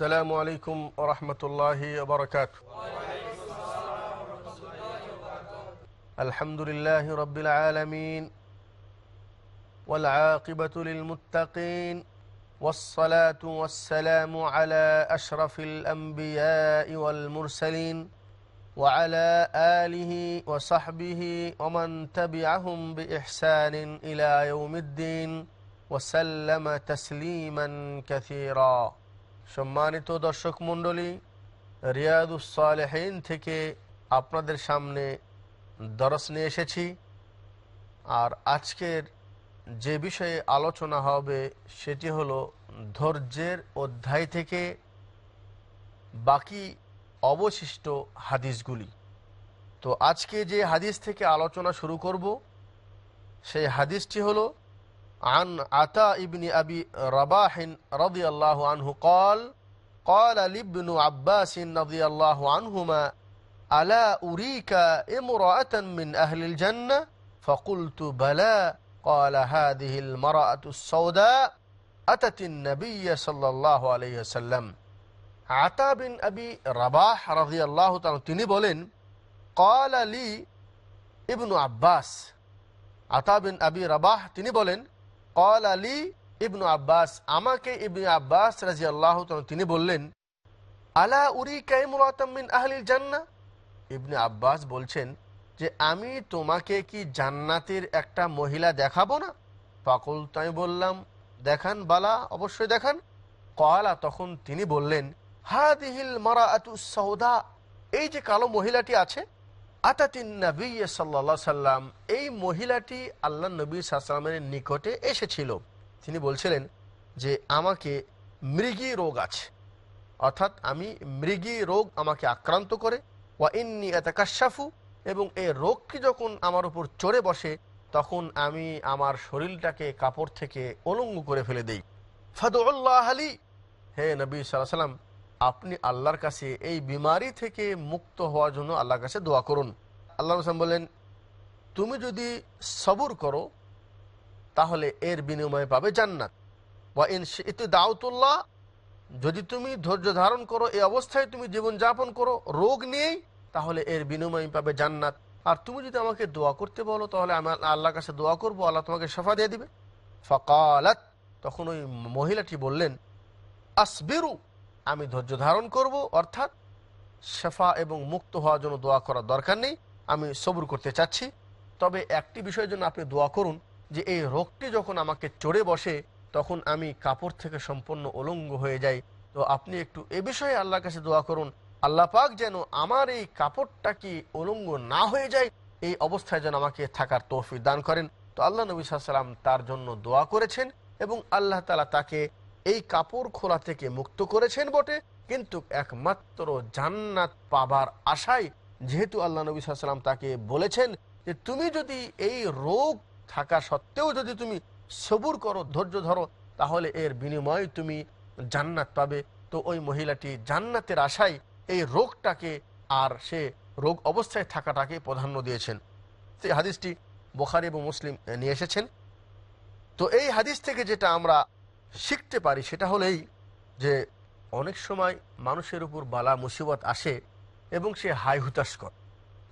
السلام عليكم ورحمة الله وبركاته. الحمد لله رب العالمين والعاقبة للمتقين والصلاة والسلام على أشرف الأنبياء والمرسلين وعلى آله وصحبه ومن تبعهم بإحسان إلى يوم الدين وسلم تسليما كثيرا. সম্মানিত দর্শক মণ্ডলী রিয়াদুসালেহীন থেকে আপনাদের সামনে দরস নিয়ে এসেছি। আর আজকের যে বিষয়ে আলোচনা হবে সেটি হলো ধৈর্যের অধ্যায় থেকে বাকি অবশিষ্ট হাদিসগুলি। তো আজকে যে হাদিস থেকে আলোচনা শুরু করব, সেই হাদিসটি হলো عن عطاء بن أبي رباح رضي الله عنه قال قال لابن عباس رضي الله عنهما ألا أريك امرأة من أهل الجنة فقلت بلى قال هذه المرأة السوداء أتت النبي صلى الله عليه وسلم আতা বিন আবি রাবাহ রাজি আল্লাহ তিনি বলেন কল আলী ইবনু আব্বাস আতা বিন আবি রাবাহ তিনি বলেন কল আলী ইবনু আব্বাস আমাকে ইবনু আব্বাস রাজি আল্লাহ তিনি বললেন, আলা উরি কাইমুরাতমিন আহলিল জান্না ইবনে আব্বাস বলছেন যে, আমি তোমাকে কি জান্নাতের একটা মহিলা দেখাবো না? পাকুল তাই বললাম, দেখান বালা, অবশ্যই দেখান। কয়লা তখন তিনি বললেন, হাদিহিল মারা সৌদা এই যে কালো মহিলাটি আছে আতাতিন নবী সাল্লা সাল্লাম, এই মহিলাটি আল্লাহ নবী সাল্লামের নিকটে এসেছিল। তিনি বলছিলেন যে, আমাকে মৃগী রোগ আছে। অর্থাৎ আমি মৃগী রোগ আমাকে আক্রান্ত করে। ওয়া ইন্নি এতাকাশাফু এবং এই রোগটি যখন আমার উপর চড়ে বসে, তখন আমি আমার শরীরটাকে কাপড় থেকে অলঙ্গ করে ফেলে দিই। ফাদুল্লাহ আলী, হে নবী সাল্লাহ সাল্লাম আপনি আল্লাহর কাছে এই বিমারি থেকে মুক্ত হওয়ার জন্য আল্লাহর কাছে দোয়া করুন। আল্লাহ রসলাম বললেন, তুমি যদি সবুর করো, তাহলে এর বিনিময়ে পাবে জান্নাত। বা ইন ইতি দাউতুল্লাহ, যদি তুমি ধৈর্য ধারণ করো, এই অবস্থায় তুমি জীবন যাপন করো, রোগ নিয়েই, তাহলে এর বিনিময়ে পাবে জান্নাত। আর তুমি যদি আমাকে দোয়া করতে বলো, তাহলে আমি আল্লাহর কাছে দোয়া করব, আল্লাহ তোমাকে সফা দিয়ে দিবে। ফকালাত, তখন ওই মহিলাটি বললেন, আসবিরু আমি ধৈর্য ধারণ করব, অর্থাৎ শেফা এবং মুক্ত হওয়ার জন্য দোয়া করার দরকার নেই, আমি সবুর করতে চাচ্ছি। তবে একটি বিষয়ের জন্য আপনি দোয়া করুন যে এই রোগটি যখন আমাকে চড়ে বসে, তখন আমি কাপড় থেকে সম্পূর্ণ উলঙ্গ হয়ে যাই। তো আপনি একটু এ বিষয়ে আল্লাহর কাছে দোয়া করুন, আল্লাহ পাক যেন আমার এই কাপড়টা কি উলঙ্গ না হয়ে যায়, এই অবস্থায় যেন আমাকে থাকার তৌফি দান করেন। তো আল্লাহ নবী সাল্লাম তার জন্য দোয়া করেছেন এবং আল্লাহ তালা তাকে এই কাপড় খোলা থেকে মুক্ত করেছেন বটে, কিন্তু একমাত্র জান্নাত পাবার আশায় যেহেতু আল্লাহ নবী সাল্লাম তাকে বলেছেন যে তুমি যদি এই রোগ থাকা সত্ত্বেও যদি তুমি সবুর করো, ধৈর্য ধরো, তাহলে এর বিনিময়ে তুমি জান্নাত পাবে। তো ওই মহিলাটি জান্নাতের আশায় এই রোগটাকে আর সে রোগ অবস্থায় থাকাটাকে প্রাধান্য দিয়েছেন। সেই হাদিসটি বোখারি এবং মুসলিম নিয়ে এসেছেন। তো এই হাদিস থেকে যেটা আমরা শিখতে পারি, সেটা হলেই যে অনেক সময় মানুষের উপর বালা মুসিবত আসে এবং সে হাই হুতাশ করে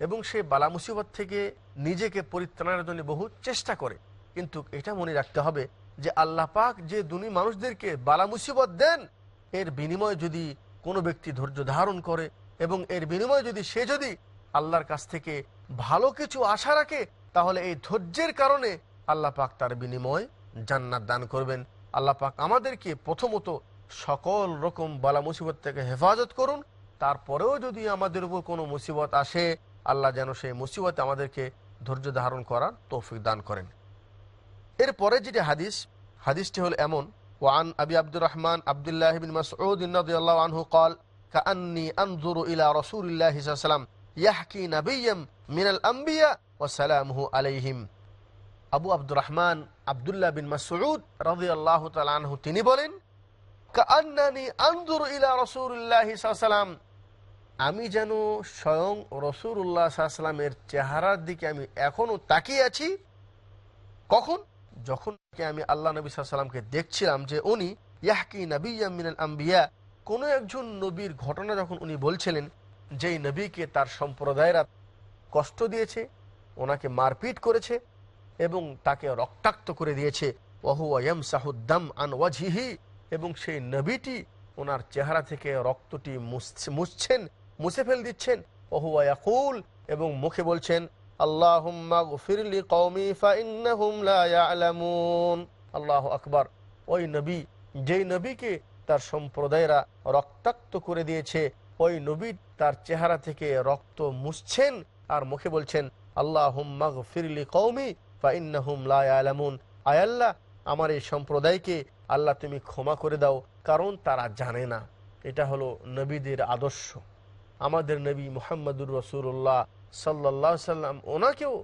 এবং সে বালা মুসিবত থেকে নিজেকে পরিত্রাণের জন্য বহু চেষ্টা করে। কিন্তু এটা মনে রাখতে হবে যে আল্লাহ পাক যে দুনি মানুষদেরকে বালা মুসিবত দেন, এর বিনিময়ে যদি কোনো ব্যক্তি ধৈর্য ধারণ করে এবং এর বিনিময়ে যদি সে যদি আল্লাহর কাছ থেকে ভালো কিছু আশা রাখে, তাহলে এই ধৈর্যের কারণে আল্লাহ পাক তার বিনিময় জান্নাত দান করবেন। আল্লাহ পাক আমাদেরকে প্রথমত সকল রকম বালা মুসিবত থেকে হেফাজত করুন তারপরেও যদি আমাদের উপর কোনো মুসিবত আসে আল্লাহ যেন সেই মুসিবতে আমাদেরকে ধৈর্য ধারণ করার তৌফিক দান করেন এরপরে যেটি হাদিস হাদিসটি হল এমন ওয়ান আবি আব্দুর রহমান আবদুল্লাহ বিন মাসউদ রাদিয়াল্লাহু আনহু قال كأني أنظر إلى رسول الله صلى الله عليه وسلم يحكي نبيا من الأنبياء وسلامه عليهم আবু আব্দুর রহমান আবদুল্লাহ বিন মাসউদ রাদিয়াল্লাহু তাআলা আনহু, তিনি বলেন ইলা আমি যেন স্বয়ং সাল্লামের চেহারার দিকে আমি এখনও তাকিয়ে আছি, কখন? যখন আমি আল্লাহ নবী সাল্লামকে দেখছিলাম যে উনি, ইয়াহকি নবী আম্বিয়া। কোনো একজন নবীর ঘটনা যখন উনি বলছিলেন, যেই নবীকে তার সম্প্রদায়েরা কষ্ট দিয়েছে, ওনাকে মারপিট করেছে এবং তাকে রক্তাক্ত করে দিয়েছে। সাহুদ্দাম আন এবং সেই নবীটি ওনার চেহারা থেকে রক্তটি মুছছেন, মুছে ফেল দিচ্ছেন। ওহুয়াকুল এবং মুখে বলছেন আল্লাহ আকবার। ওই নবী, যেই নবীকে তার সম্প্রদায়রা রক্তাক্ত করে দিয়েছে, ওই নবী তার চেহারা থেকে রক্ত মুছছেন আর মুখে বলছেন আল্লাহ ফিরলি কৌমি আমার এই সম্প্রদায়কে আল্লাহ তুমি ক্ষমা করে দাও, কারণ তারা জানে না। এটা হলো নবীদের আদর্শ। আমাদের নবী মোহাম্মদুর রসুল্লাহ সাল্লাহ সাল্লাম, ওনাকেও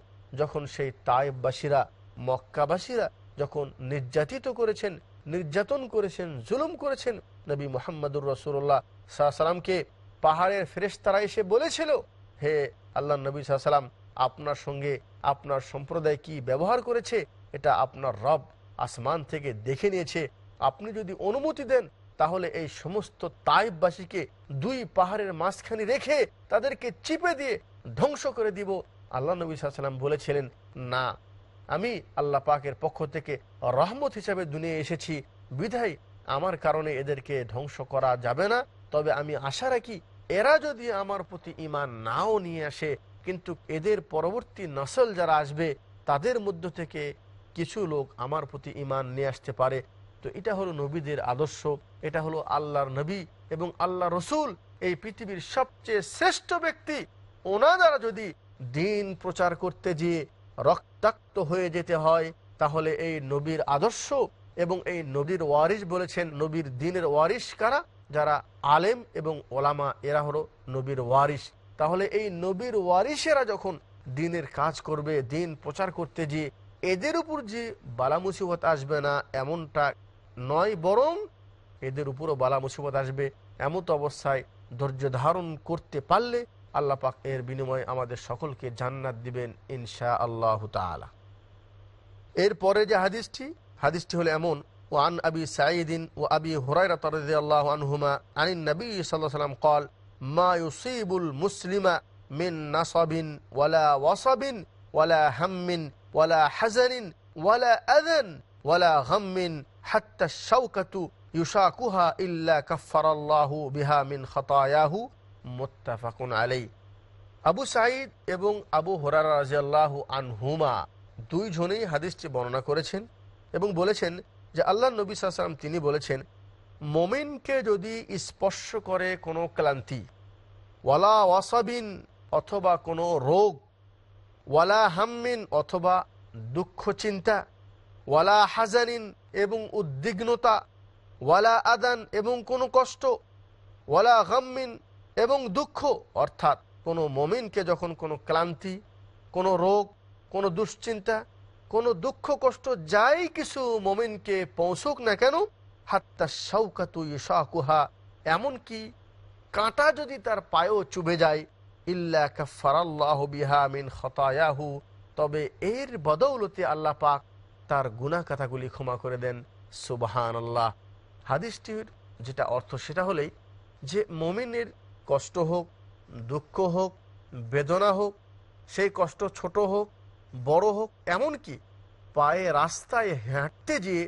যখন সেই তায়েববাসীরা, মক্কাবাসীরা যখন নির্যাতিত করেছেন, নির্যাতন করেছেন, জুলুম করেছেন, নবী মোহাম্মদুর রসুল্লাহ সাহা সাল্লামকে পাহাড়ের ফেরেশতারা এসে বলেছিল, হে আল্লাহ নবী সাহা সাল্লাম আপনার সঙ্গে আপনার সম্প্রদায় কি ব্যবহার করেছে, এটা আপনার রব আসমান থেকে দেখে নিয়েছে। আপনি যদি অনুমতি দেন, তাহলে এই সমস্ত তাইববাসীকে দুই পাহাড়ের মাঝখানে রেখে তাদেরকে চিপে দিয়ে ধ্বংস করে দিব। আল্লাহ নবী সাল্লাম বলেছিলেন, না, আমি আল্লাহ পাকের পক্ষ থেকে রহমত হিসাবে দুনিয়া এসেছি। বিধায় আমার কারণে এদেরকে ধ্বংস করা যাবে না। তবে আমি আশা রাখি, এরা যদি আমার প্রতি ইমান নাও নিয়ে আসে কিন্তু এদের পরবর্তী নসল যারা আসবে, তাদের মধ্য থেকে কিছু লোক আমার প্রতি ইমান নিয়ে আসতে পারে। তো এটা হলো নবীদের আদর্শ, এটা হলো আল্লাহর নবী এবং আল্লাহ রসুল এই পৃথিবীর সবচেয়ে শ্রেষ্ঠ ব্যক্তি। ওনা দ্বারা যদি দিন প্রচার করতে যেয়ে রক্তাক্ত হয়ে যেতে হয়, তাহলে এই নবীর আদর্শ এবং এই নবীর ওয়ারিস বলেছেন, নবীর দিনের ওয়ারিস কারা? যারা আলেম এবং ওলামা, এরা হলো নবীর ওয়ারিস তাহলে এই নবীর ওয়ারিসেরা যখন দিনের কাজ করবে দিন প্রচার করতে গিয়ে এদের উপর যে বালা মুসিবত আসবে না এমনটা নয় বরং এদের উপরও বালা মুসিবত আসবে এমত অবস্থায় ধৈর্য ধারণ করতে পারলে আল্লাহ পাক এর বিনিময়ে আমাদের সকলকে জান্নাত দিবেন ইনশা আল্লাহ তালা এরপরে যে হাদিসটি হাদিসটি হলো এমন ও আন আবি সাঈদিন ও আবি হুরাইরা রাদিয়াল্লাহু আনহুমা আনিন নবী সাল্লাল্লাহু আলাইহি ওয়াসাল্লাম قال মা মুসলিমা মিন নাসাবিন ওয়ালা ওয়াসাবিন ওয়ালা হাম্মিন ওয়ালা হাজানিন ওয়ালা আদান ওয়ালা গাম্মিন হাত্তা শাওকাতু ইউশাকুহা ইল্লা কাফফারাল্লাহু বিহা মিন খতায়াহু মুত্তাফাকুন আলাইহি। আবু সাঈদ এবং আবু হরারা রাজিয়াল্লাহ আনহুমা দুইজনেই হাদিসটি বর্ণনা করেছেন এবং বলেছেন যে আল্লাহ নবী সাল্লাম তিনি বলেছেন, মোমিনকে যদি স্পর্শ করে কোনো ক্লান্তি ওয়ালা ওয়াসাবিন অথবা কোনো রোগ, ওয়ালা হাম্মিন অথবা দুঃখ চিন্তা, ওয়ালা হাজানিন এবং উদ্বিগ্নতা, ওয়ালা আদান এবং কোনো কষ্ট, ওয়ালা গাম্মিন এবং দুঃখ, অর্থাৎ কোনো মমিনকে যখন কোনো ক্লান্তি, কোনো রোগ, কোনো দুশ্চিন্তা, কোনো দুঃখ, কষ্ট যাই কিছু মমিনকে পৌঁছুক না কেন, হাত্তা শৌকাতু ইশাকুহা এমনকি কাঁটা যদি তার পায়েও চুবে যায়, ইল্লা কাফারাল্লাহ বিহা মিন তবে এর বদৌলতে আল্লাহ পাক তার গুনাহ কথাগুলি ক্ষমা করে দেন। সুবহান আল্লাহ হাদিসটির যেটা অর্থ সেটা হলেই যে মমিনের কষ্ট হোক, দুঃখ হোক, বেদনা হোক, সেই কষ্ট ছোট হোক, বড় হোক, এমনকি পায়ে রাস্তায় হাঁটতে যেয়ে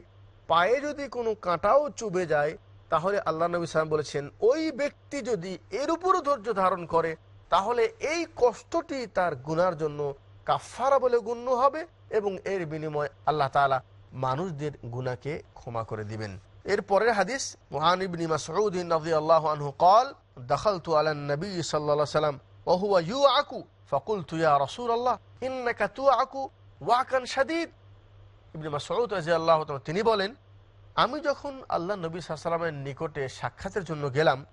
পায়ে যদি কোনো কাঁটাও চুবে যায় তাহলে আল্লাহ নবী সালাম বলেছেন, ওই ব্যক্তি যদি এর উপরও ধৈর্য ধারণ করে, তাহলে এই কষ্টটি তার গুনার জন্য কাফারা বলে গুণ্য হবে এবং এর বিনিময়ে আল্লাহ তালা মানুষদের গুনাকে ক্ষমা করে দিবেন। এর পরের হাদিস মহান আল্লাহ দখল তু নবী ইউ আকু ফকুল তুয়া আল্লাহ আকু ওয়াকান আল্লাহ তিনি বলেন আমি যখন আল্লাহ নবী সাল্লামের নিকটে সাক্ষাতের জন্য গেলাম,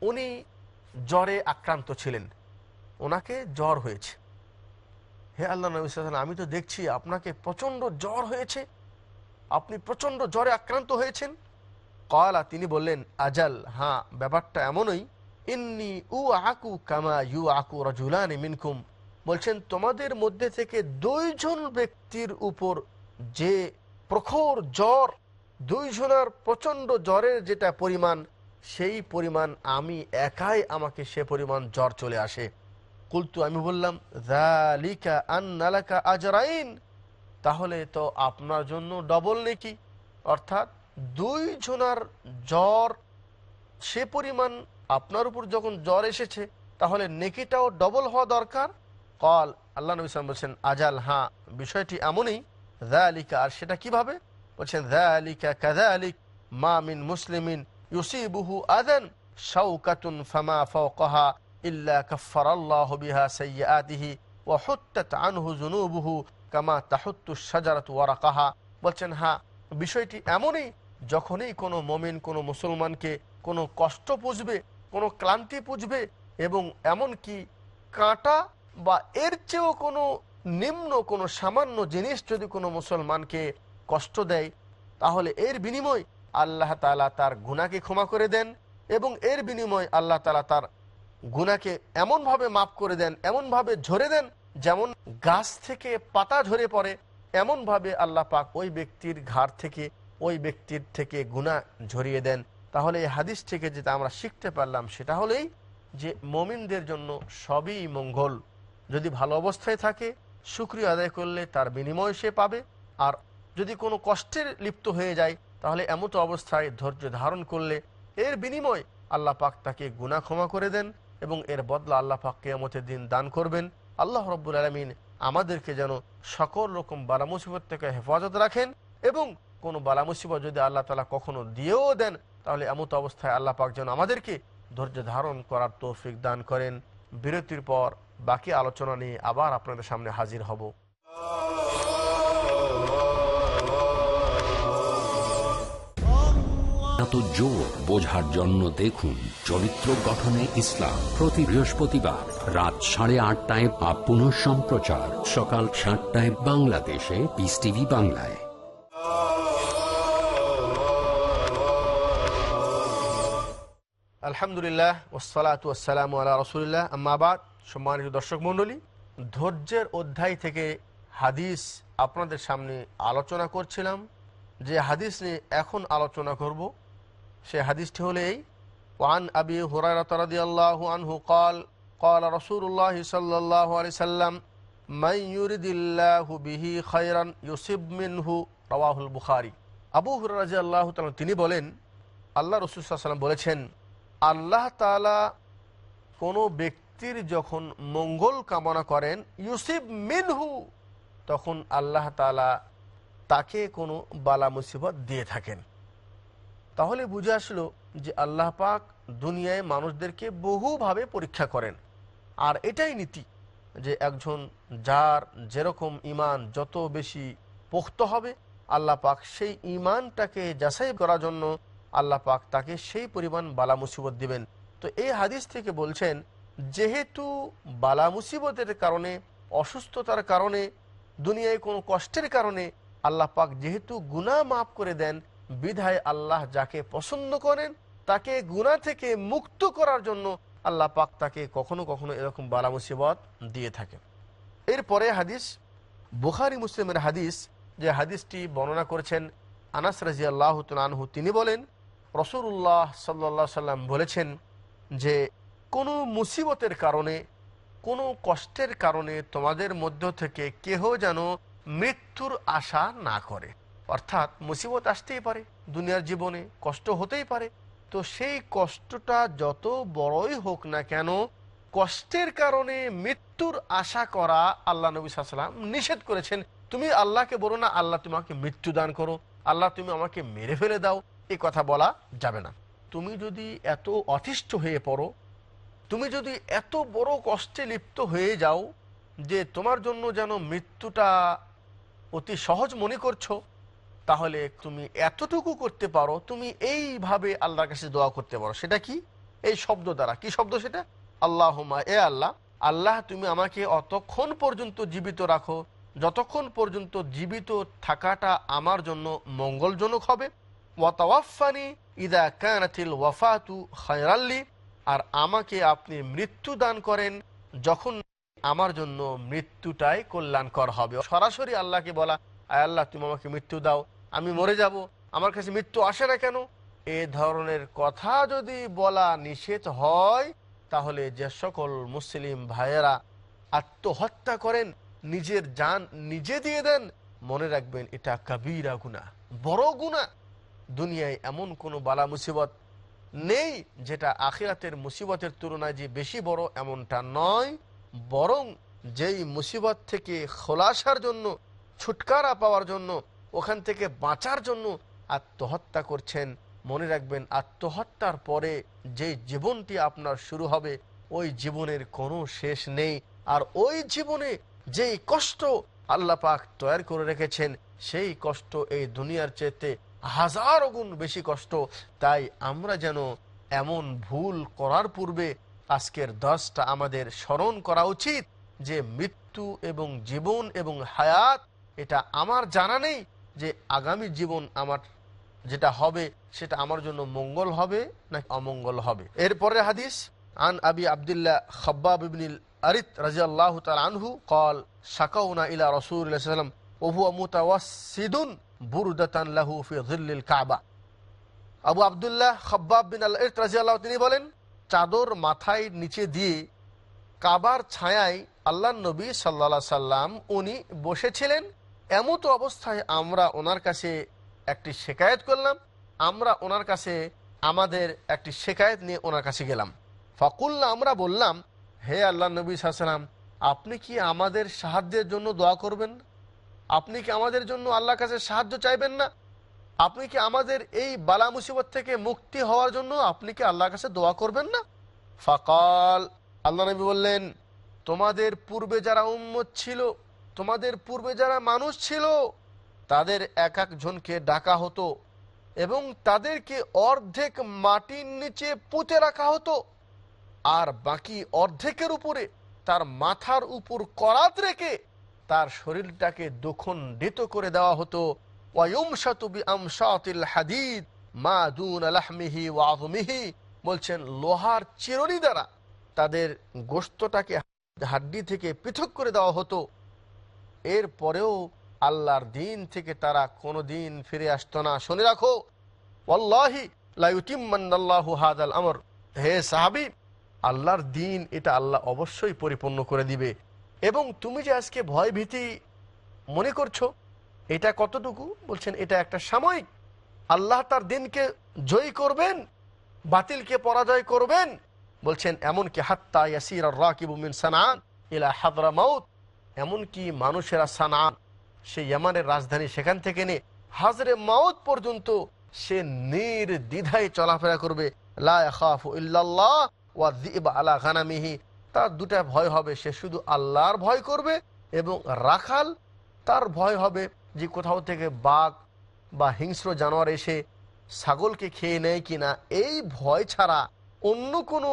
উনি জ্বরে আক্রান্ত ছিলেন। ওনাকে জ্বর হয়েছে। হে আল্লাহ নবী সাল্লাম আমি তো দেখছি আপনাকে প্রচণ্ড জ্বর হয়েছে। আপনি প্রচণ্ড জ্বরে আক্রান্ত হয়েছেন। কয়লা তিনি বললেন, আজাল হ্যাঁ ব্যাপারটা এমনই। ইন্নি উ আকু কামা ইউ আকু রাজুলানি মিনকুম। বলছেন, তোমাদের মধ্যে থেকে দুইজন ব্যক্তির উপর যে প্রখর জ্বর দুইজনের প্রচণ্ড জ্বরের যেটা পরিমাণ, সেই পরিমাণ আমি একাই আমাকে সে পরিমাণ জ্বর চলে আসে। কুলতু আমি বললাম জালিকা আন্নালাকা আজরাইন। তাহলে তো আপনার জন্য ডবল নেকি। অর্থাৎ দুই জনার জ্বর, সে পরিমাণ আপনার উপর যখন জ্বর এসেছে, তাহলে নেকিটাও ডবল হওয়া দরকার। কল আল্লাহ নবী সালাম বলছেন, আজাল হ্যাঁ বিষয়টি এমনই। আলিকা আর সেটা কীভাবে? বলছেন আলিকা কাদা আলিক মা মিন মুসলিমিন ইউসিবুহু আদান শাউকাতুন ফামা ফাওকাহা ইল্লা কাফফারাল্লাহু বিহা সাইয়্যাতিহি ওয়া হুত্তাত আনহু যুনুবুহু কামা তাহুত্তু শাজারাতু ওয়ারাকাহা। বলছেন হ্যাঁ বিষয়টি এমনই যখনই কোনো মমিন কোনো মুসলমানকে কোনো কষ্ট পুজবে, কোনো ক্লান্তি পুজবে এবং এমন কি কাঁটা বা এর চেয়েও কোনো নিম্ন, কোনো সামান্য জিনিস যদি কোনো মুসলমানকে কষ্ট দেয়, তাহলে এর বিনিময় আল্লাহ তালা তার গুণাকে ক্ষমা করে দেন এবং এর বিনিময় আল্লাহ তালা তার গুণাকে এমনভাবে মাফ করে দেন, এমনভাবে ঝরে দেন যেমন গাছ থেকে পাতা ঝরে পড়ে, এমনভাবে আল্লাহ পাক ওই ব্যক্তির ঘাড় থেকে, ওই ব্যক্তির থেকে গুণা ঝরিয়ে দেন। তাহলে এই হাদিস থেকে যেটা আমরা শিখতে পারলাম সেটা হলেই যে মমিনদের জন্য সবই মঙ্গল। যদি ভালো অবস্থায় থাকে সুক্রিয় আদায় করলে তার বিনিময় সে পাবে, আর যদি কোনো কষ্টের লিপ্ত হয়ে যায়, তাহলে এমতো অবস্থায় ধৈর্য ধারণ করলে এর বিনিময় আল্লাহ পাক তাকে গুণা ক্ষমা করে দেন এবং এর বদলা আল্লাহ পাক কেয়ামতের দিন দান করবেন। আল্লাহ রব্বুল আলমিন আমাদেরকে যেন সকল রকম বালা মুসিবত থেকে হেফাজত রাখেন এবং কোনো বালা মুসিবত যদি আল্লাহ তালা কখনো দিয়েও দেন, তাহলে এমত অবস্থায় আল্লাহ পাক যেন আমাদেরকে ধৈর্য ধারণ করার তৌফিক দান করেন। বিরতির পর বাকি আলোচনা নিয়ে আবার আপনাদের সামনে হাজির হব। এত জোর বোঝার জন্য দেখুন চরিত্র গঠনে ইসলাম প্রতি বৃহস্পতিবার রাত সাড়ে আটটায় বা পুনঃ সম্প্রচার। সকাল সাতটায় বাংলাদেশে পিস টিভি বাংলায়। আলহামদুলিল্লাহ ওসালাত ওসালাম আল্লাহ রসুলিল্লাহ। আম্মাবাদ সম্মানিত দর্শক মণ্ডলী, ধৈর্যের অধ্যায় থেকে হাদিস আপনাদের সামনে আলোচনা করছিলাম। যে হাদিস নিয়ে এখন আলোচনা করব সে হাদিসটি হল এই, ওয়ান আবি হুরায়রা তরাদিয়াল্লাহু আনহু কল কল রসুল্লাহ সাল্লাহ আলি সাল্লাম মাইয়ুরিদিল্লাহু বিহি খৈরান ইউসিব মিনহু রওয়াহুল বুখারি। আবু হুরাজি আল্লাহ তালা তিনি বলেন, আল্লাহ রসুল সাল্লাম বলেছেন, আল্লাহ তালা কোনো ব্যক্তির যখন মঙ্গল কামনা করেন, ইউসিব মিনহু তখন আল্লাহ তালা তাকে কোনো বালা মুসিবত দিয়ে থাকেন। তাহলে বুঝে আসলো যে আল্লাহ পাক দুনিয়ায় মানুষদেরকে বহুভাবে পরীক্ষা করেন। আর এটাই নীতি যে একজন যার যেরকম ইমান যত বেশি পোক্ত হবে, আল্লাহ পাক সেই ইমানটাকে যাচাই করার জন্য আল্লাহ পাক তাকে সেই পরিমাণ বালা মুসিবত দিবেন। তো এই হাদিস থেকে বলছেন, যেহেতু বালা মুসিবতের কারণে, অসুস্থতার কারণে, দুনিয়ায় কোনো কষ্টের কারণে আল্লাহ পাক যেহেতু গুণা মাফ করে দেন বিধায় আল্লাহ যাকে পছন্দ করেন, তাকে গুণা থেকে মুক্ত করার জন্য আল্লাহ পাক তাকে কখনো কখনো এরকম বালা মুসিবত দিয়ে থাকেন। এরপরে হাদিস, বুখারি মুসলিমের হাদিস, যে হাদিসটি বর্ণনা করেছেন আনাস রাজি আল্লাহ আনহু, তিনি বলেন রসুল্লাহ সাল্লা সাল্লাম বলেছেন যে, কোনো মুসিবতের কারণে, কোনো কষ্টের কারণে তোমাদের মধ্য থেকে কেহ যেন মৃত্যুর আশা না করে। অর্থাৎ মুসিবত আসতেই পারে, দুনিয়ার জীবনে কষ্ট হতেই পারে। তো সেই কষ্টটা যত বড়ই হোক না কেন, কষ্টের কারণে মৃত্যুর আশা করা আল্লাহ নবী সাল্লাম নিষেধ করেছেন। তুমি আল্লাহকে বলো না, আল্লাহ তোমাকে মৃত্যু দান করো, আল্লাহ তুমি আমাকে মেরে ফেলে দাও এই কথা বলা যাবে না। তুমি যদি এত অতিষ্ঠ হয়ে পড়ো, তুমি যদি এত বড় কষ্টে লিপ্ত হয়ে যাও, যে তোমার জন্য যেন মৃত্যুটা অতি সহজ মনে করছ তাহলে তুমি এতটুকু করতে পারো, তুমি এইভাবে আল্লাহর কাছে দোয়া করতে পারো। সেটা কি? এই শব্দ দ্বারা। কি শব্দ সেটা? আল্লাহ এ আল্লাহ। আল্লাহ, তুমি আমাকে অতক্ষণ পর্যন্ত জীবিত রাখো। যতক্ষণ পর্যন্ত জীবিত থাকাটা আমার জন্য মঙ্গলজনক হবে। ওয়াতাওয়াফানি ইদা কানাতিল ওয়াফাতু খায়রাল্লি আর আমাকে আপনি মৃত্যু দান করেন যখন আমার জন্য মৃত্যুটাই কল্যাণকর হবে। সরাসরি আল্লাহকে বলা, আয় আল্লাহ, তুমি আমাকে মৃত্যু দাও। আমি মরে যাব। আমার কাছে মৃত্যু আসে না কেন? এ ধরনের কথা যদি বলা নিষেধ হয়, তাহলে যে সকল মুসলিম ভাইয়েরা আত্মহত্যা করেন, নিজের যান নিজে দিয়ে দেন, মনে রাখবেন এটা কাবিরা গুণা বড় গুণা দুনিয়ায় এমন কোনো বালা মুসিবত নেই যেটা আখিরাতের মুসিবতের তুলনায় যে বেশি বড় এমনটা নয়, বরং যেই মুসিবত থেকে খোলাসার জন্য, ছুটকারা পাওয়ার জন্য ওখান থেকে বাঁচার জন্য আত্মহত্যা করছেন। মনে রাখবেন, আত্মহত্যার পরে যে জীবনটি আপনার শুরু হবে, ওই জীবনের কোনো শেষ নেই। আর ওই জীবনে যেই কষ্ট আল্লাহ পাক তৈরি করে রেখেছেন, সেই কষ্ট এই দুনিয়ার চেতে হাজার গুণ বেশি কষ্ট। তাই আমরা যেন এমন ভুল করার পূর্বে আজকের দশটা আমাদের স্মরণ করা উচিত যে মৃত্যু এবং জীবন এবং হায়াত, এটা আমার জানা নেই যে আগামী জীবন আমার যেটা হবে, সেটা আমার জন্য মঙ্গল হবে না অমঙ্গল হবে? এরপরে হাদিস, আন আবি আবদুল্লাহ খব্বাব আরিত রাজিয়াল্লাহ তাল আনহু কল, শাকাউনা ইলা রসুল্লাহ সাল্লাম ওহুয়া মুতাওয়াসিদুন বুরদাতান লাহু ফি কাবা। আবু আবদুল্লাহ খব্বাব বিন আল আরিত রাজিয়াল্লাহ তিনি বলেন, চাদর মাথায় নিচে দিয়ে কাবার ছায়ায় আল্লাহ নবী সাল্লা সাল্লাম উনি বসেছিলেন এমতো অবস্থায় আমরা ওনার কাছে একটি শেকায়ত করলাম, আমরা ওনার কাছে আমাদের একটি শেকায়ত নিয়ে ওনার কাছে গেলাম। ফকুল্লা আমরা বললাম, হে আল্লাহ নবী সাল্লাম আপনি কি আমাদের সাহায্যের জন্য দোয়া করবেন? আপনি কি আমাদের জন্য আল্লাহর কাছে সাহায্য চাইবেন না? আপনি কি আমাদের এই বালা মুসিবত থেকে মুক্তি হওয়ার জন্য আপনি কি আল্লাহর কাছে দোয়া করবেন না? ফাকাল আল্লাহ নবী বললেন, তোমাদের পূর্বে যারা উম্মত ছিল তোমাদের পূর্বে যারা মানুষ ছিল, তাদের এক একজনকে ডাকা হতো এবং তাদেরকে অর্ধেক মাটির নিচে পুঁতে রাখা হতো আর বাকি অর্ধেকের উপরে তার মাথার উপর করাত রেখে তার শরীরটাকে দখণ্ডিত করে দেওয়া হতো। বলছেন, লোহার চিরনি দ্বারা তাদের গোস্তটাকে হাড্ডি থেকে পৃথক করে দেওয়া হতো। এর পরেও আল্লাহর দিন থেকে তারা কোনো দিন ফিরে আসতো না। শুনে রাখো হাদাল আমর। হে সাহাবি, আল্লাহর দিন এটা আল্লাহ অবশ্যই পরিপূর্ণ করে দিবে। এবং তুমি যে আজকে ভয় ভীতি মনে করছ, এটা কতটুকু? বলছেন, এটা একটা সাময়িক। আল্লাহ তার দিনকে জয়ী করবেন, বাতিলকে পরাজয় করবেন। বলছেন, এমনকি হাত্তা ইয়াসির রাকিবুমিন সানান ইলা হাদরা মাউত। এমনকি মানুষেরা সানান সে ইয়ামানের রাজধানী সেখান থেকে নে হাজরে মাউত পর্যন্ত সে নির্দ্বিধায় চলাফেরা করবে। আলা তার দুটা ভয় হবে, সে শুধু আল্লাহর ভয় করবে এবং রাখাল তার ভয় হবে যে কোথাও থেকে বাঘ বা হিংস্র জানোয়ার এসে ছাগলকে খেয়ে নেয় কিনা। এই ভয় ছাড়া অন্য কোনো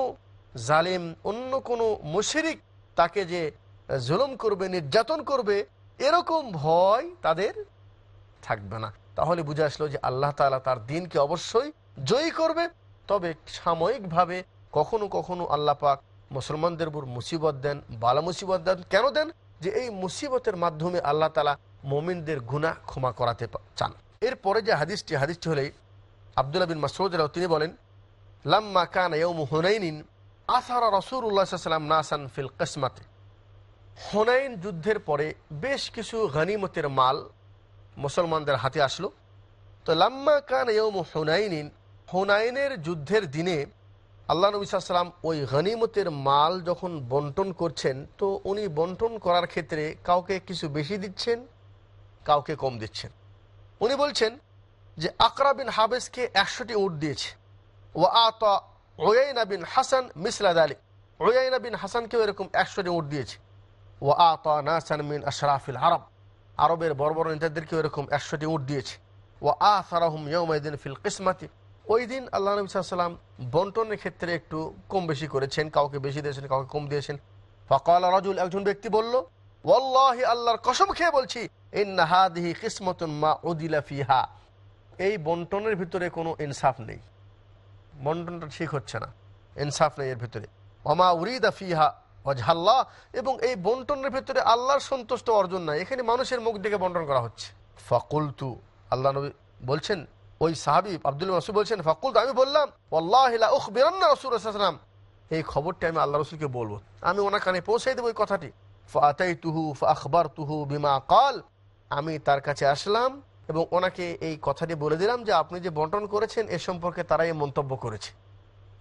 জালেম, অন্য কোনো মুশরিক তাকে যে জুলুম করবে, নির্যাতন করবে, এরকম ভয় তাদের থাকবে না। তাহলে বুঝে আসলো যে আল্লাহ তালা তার দিনকে অবশ্যই জয়ী করবে। তবে সাময়িকভাবে কখনো কখনো আল্লাহ পাক মুসলমানদের উপর মুসিবত দেন, বালা মুসিবত দেন। কেন দেন? যে এই মুসিবতের মাধ্যমে আল্লাহ তালা মোমিনদের গুণা ক্ষমা করাতে চান। এরপরে যে হাদিসটি হাদিসটি হলে আবদুল্লাহ বিন মাসুদ তিনি বলেন, লাম্মা কান হুনাইনিন আসারা রসুল্লাহ সাল্লাম নাসান ফিল কিসমাতে। হুনাইন যুদ্ধের পরে বেশ কিছু গনিমতের মাল মুসলমানদের হাতে আসলো। তো লাম্মা কান ইয়ৌম হুনাইনিন, হুনাইনের যুদ্ধের দিনে আল্লাহ নবী সাল্লাম ওই গনিমতের মাল যখন বন্টন করছেন, তো উনি বন্টন করার ক্ষেত্রে কাউকে কিছু বেশি দিচ্ছেন, কাউকে কম দিচ্ছেন। উনি বলছেন যে, আকরা বিন হাবেসকে একশোটি উট দিয়েছে। ও আতা ওয়াইনা বিন হাসান মিসলাদ আলী ওয়াইনা বিন হাসানকেও এরকম একশোটি উট দিয়েছে। ও আতা আশরাফিল আরব। আরবের বড় বড় নেতাদেরকেও এরকম একশোটি উট দিয়েছে। ও আ ফিল কিসমাতি। ওই দিন আল্লাহ নবী সাল্লাম বন্টনের ক্ষেত্রে একটু কম বেশি করেছেন, কাউকে বেশি দিয়েছেন, কাউকে কম দিয়েছেন। ফকাল রাজুল একজন ব্যক্তি বলল, ওয়াল্লাহি আল্লাহর কসম খেয়ে বলছি ইন্নাহাদিহি কিসমতুন মা উদিলা ফিহা। এই বন্টনের ভিতরে কোনো ইনসাফ নেই। বন্টনটা ঠিক হচ্ছে না। ইনসাফ নেই এর ভিতরে। অমা উরিদা ফিহা ওয়াজহাল্লাহ এবং এই বন্টনের ভেতরে আল্লাহর সন্তুষ্ট অর্জন নাই। এখানে মানুষের মুখ দিকে বন্টন করা হচ্ছে। ফকুলতু, আল্লাহ নবী বলছেন, ওই সাহাবি আব্দুল মাসুদ বলছেন ফাকুল আমি বললাম আল্লাহ বেরান্না রসুল রসুলাম এই খবরটি আমি আল্লাহ রসুলকে বলব। আমি ওনার কানে পৌঁছাই দেবো ওই কথাটি। ফাতাই তুহু আখবর তুহু বিমা কাল। আমি তার কাছে আসলাম এবং ওনাকে এই কথাটি বলে দিলাম যে, আপনি যে বন্টন করেছেন, এ সম্পর্কে তারাই মন্তব্য করেছে।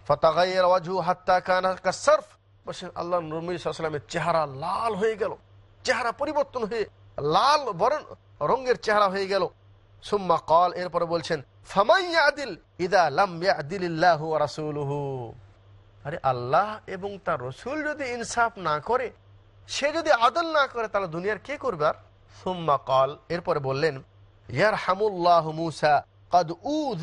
ফতাগাইয়ের ওয়াজু হাত্তা কানা কাসার্ফ বলছেন আল্লাহ নরমিসামের চেহারা লাল হয়ে গেল। চেহারা পরিবর্তন হয়ে লাল বরণ রঙের চেহারা হয়ে গেল। সুম্মা কল এরপরে বলছেন ইদা আরে আল্লাহ এবং তার রসুল যদি ইনসাফ না করে, সে যদি আদল না করে, তাহলে দুনিয়ার কে করবে সুম্মা কল এরপরে বললেন ইয়ার হামুল্লাহ মুসা, কদ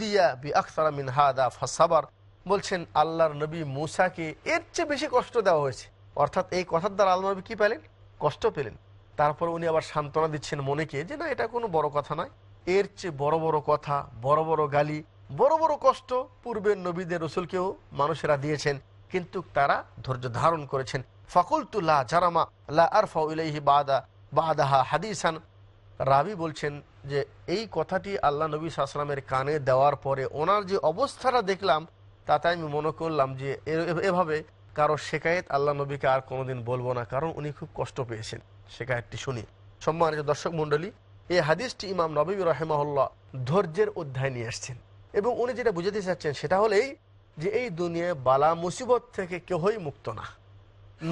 দিয়া বি আখতারা মিন হাদা ফাসাবার। বলছেন আল্লাহর নবী মুসাকে এর চেয়ে বেশি কষ্ট দেওয়া হয়েছে। অর্থাৎ এই কথার দ্বারা আল্লাহ নবী কি পেলেন? কষ্ট পেলেন। তারপর উনি আবার সান্ত্বনা দিচ্ছেন মনেকে যে না, এটা কোনো বড় কথা নয়। এর চেয়ে বড় বড় কথা, বড় বড় গালি, বড় বড় কষ্ট পূর্বের নবীদের রসুলকেও মানুষেরা দিয়েছেন, কিন্তু তারা ধৈর্য ধারণ করেছেন। ফকুলতুল্লাহ জারামা, লা আরফা বাদা, বাদাহা হাদিসান। রাবি বলছেন যে, এই কথাটি আল্লাহ নবী সাল্লামের কানে দেওয়ার পরে ওনার যে অবস্থাটা দেখলাম তাতে আমি মনে করলাম যে এভাবে কারও শেখায়ত আল্লাহ নবীকে আর কোনোদিন বলব না, কারণ উনি খুব কষ্ট পেয়েছেন শেখায়তটি শুনি। সম্মানিত দর্শক মণ্ডলী, এই হাদিসটি ইমাম নবী রহেমাহুল্লাহ ধৈর্যের অধ্যায় নিয়ে আসছেন। এবং উনি যেটা বুঝাতে চাচ্ছেন সেটা হলেই যে এই দুনিয়ায় বালা মুসিবত থেকে কেহই মুক্ত না।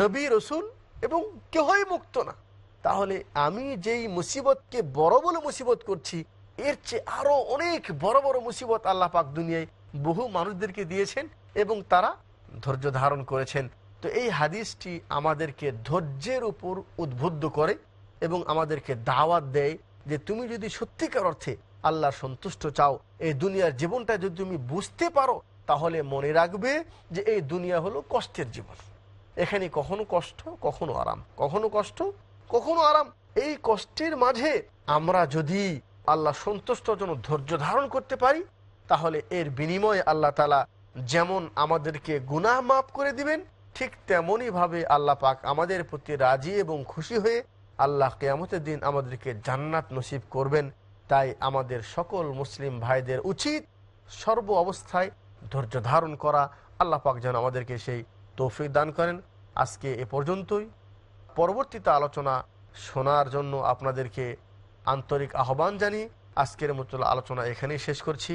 নবী, রসুল এবং কেহই মুক্ত না। তাহলে আমি যেই মুসিবতকে বড় বলে মুসিবত করছি, এর চেয়ে আরও অনেক বড় বড় মুসিবত আল্লাহ পাক দুনিয়ায় বহু মানুষদেরকে দিয়েছেন এবং তারা ধৈর্য ধারণ করেছেন। তো এই হাদিসটি আমাদেরকে ধৈর্যের উপর উদ্বুদ্ধ করে এবং আমাদেরকে দাওয়াত দেয় যে তুমি যদি সত্যিকার অর্থে আল্লাহ সন্তুষ্ট চাও, এই দুনিয়ার জীবনটা যদি তুমি বুঝতে পারো, তাহলে মনে রাখবে যে এই দুনিয়া হলো কষ্টের জীবন। এখানে কখনো কষ্ট, কখনো আরাম। কখনো কষ্ট, কখনো আরাম। এই কষ্টের মাঝে আমরা যদি আল্লাহ সন্তুষ্ট জন্য ধৈর্য ধারণ করতে পারি তাহলে এর বিনিময়ে আল্লাহ তালা যেমন আমাদেরকে গুনাহ মাফ করে দিবেন, ঠিক তেমনই ভাবে আল্লাহ পাক আমাদের প্রতি রাজি এবং খুশি হয়ে আল্লাহ কেয়ামতের দিন আমাদেরকে জান্নাত নসিব করবেন। তাই আমাদের সকল মুসলিম ভাইদের উচিত সর্ব অবস্থায় ধৈর্য ধারণ করা। আল্লাহ পাক যেন আমাদেরকে সেই তৌফিক দান করেন। আজকে এ পর্যন্তই। পরবর্তীতে আলোচনা শোনার জন্য আপনাদেরকে আন্তরিক আহ্বান জানিয়ে আজকের মতো আলোচনা এখানেই শেষ করছি।